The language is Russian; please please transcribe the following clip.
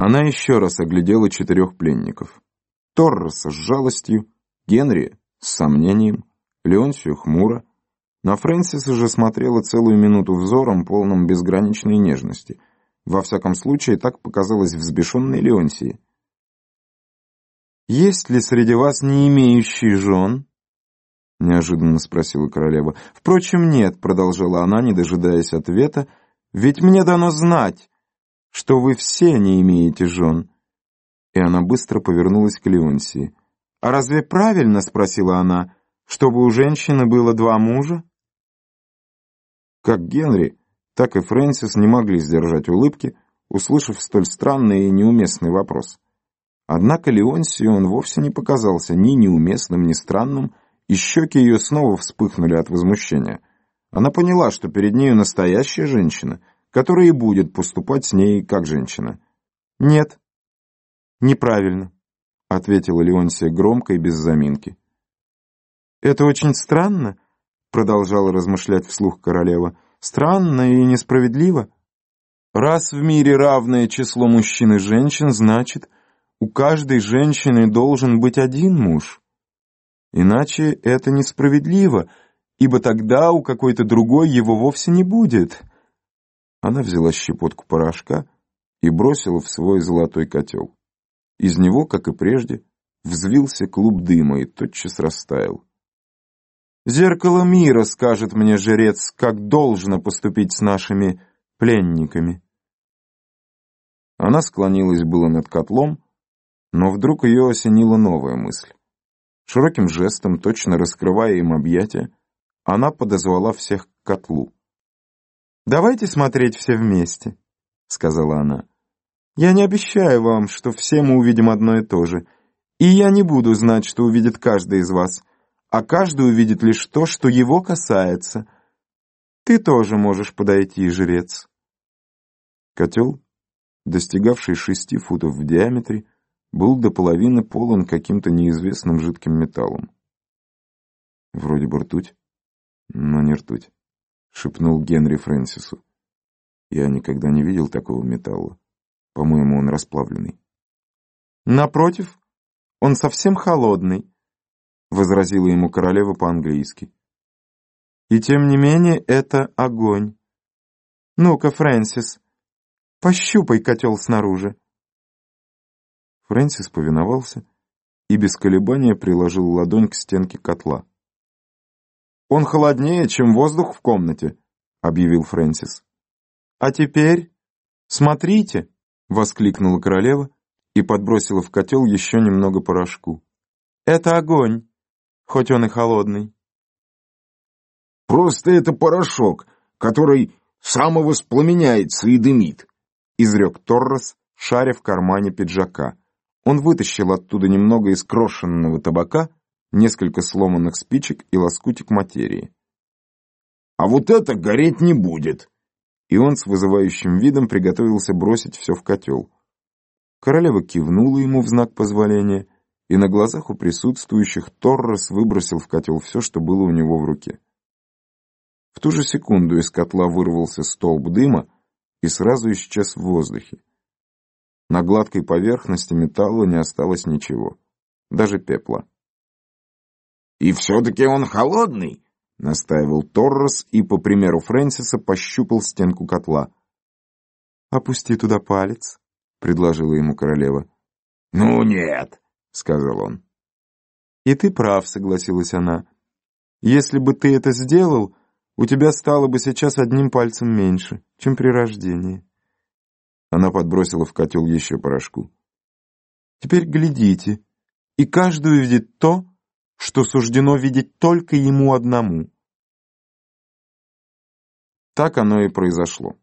Она еще раз оглядела четырех пленников. Торроса с жалостью, Генри с сомнением, Леонсию хмуро. На Фрэнсиса же смотрела целую минуту взором, полным безграничной нежности. Во всяком случае, так показалось взбешенной Леонсии. «Есть ли среди вас не имеющие жен?» — неожиданно спросила королева. «Впрочем, нет», — продолжала она, не дожидаясь ответа, — «ведь мне дано знать, что вы все не имеете жен». И она быстро повернулась к Леонсии. «А разве правильно, — спросила она, — чтобы у женщины было два мужа?» Как Генри, так и Фрэнсис не могли сдержать улыбки, услышав столь странный и неуместный вопрос. Однако Леонсию он вовсе не показался ни неуместным, ни странным, и щеки ее снова вспыхнули от возмущения. Она поняла, что перед нею настоящая женщина, которая и будет поступать с ней как женщина. «Нет, неправильно», — ответила Леонсия громко и без заминки. «Это очень странно», — продолжала размышлять вслух королева, — «странно и несправедливо. Раз в мире равное число мужчин и женщин, значит, у каждой женщины должен быть один муж. Иначе это несправедливо, ибо тогда у какой-то другой его вовсе не будет». Она взяла щепотку порошка и бросила в свой золотой котел. Из него, как и прежде, взвился клуб дыма и тотчас растаял. «Зеркало мира скажет мне, жрец, как должно поступить с нашими пленниками». Она склонилась было над котлом, но вдруг ее осенила новая мысль. Широким жестом, точно раскрывая им объятия, она подозвала всех к котлу. «Давайте смотреть все вместе», — сказала она. «Я не обещаю вам, что все мы увидим одно и то же, и я не буду знать, что увидит каждый из вас, а каждый увидит лишь то, что его касается. Ты тоже можешь подойти, жрец». Котел, достигавший шести футов в диаметре, был до половины полон каким-то неизвестным жидким металлом. Вроде бы ртуть, но не ртуть. — шепнул Генри Фрэнсису. «Я никогда не видел такого металла. По-моему, он расплавленный». «Напротив, он совсем холодный», — возразила ему королева по-английски. «И тем не менее это огонь. Ну-ка, Фрэнсис, пощупай котел снаружи». Фрэнсис повиновался и без колебания приложил ладонь к стенке котла. «Он холоднее, чем воздух в комнате», — объявил Фрэнсис. «А теперь смотрите», — воскликнула королева и подбросила в котел еще немного порошку. «Это огонь, хоть он и холодный». «Просто это порошок, который самовоспламеняется и дымит», — изрек Торрес, шаря в кармане пиджака. Он вытащил оттуда немного искрошенного табака несколько сломанных спичек и лоскутик материи. «А вот это гореть не будет!» И он с вызывающим видом приготовился бросить все в котел. Королева кивнула ему в знак позволения, и на глазах у присутствующих Торрес выбросил в котел все, что было у него в руке. В ту же секунду из котла вырвался столб дыма и сразу исчез в воздухе. На гладкой поверхности металла не осталось ничего, даже пепла. «И все-таки он холодный», — настаивал Торрес и, по примеру Фрэнсиса, пощупал стенку котла. «Опусти туда палец», — предложила ему королева. «Ну нет», — сказал он. «И ты прав», — согласилась она. «Если бы ты это сделал, у тебя стало бы сейчас одним пальцем меньше, чем при рождении». Она подбросила в котел еще порошку. «Теперь глядите, и каждый увидит то, что суждено видеть только ему одному. Так оно и произошло.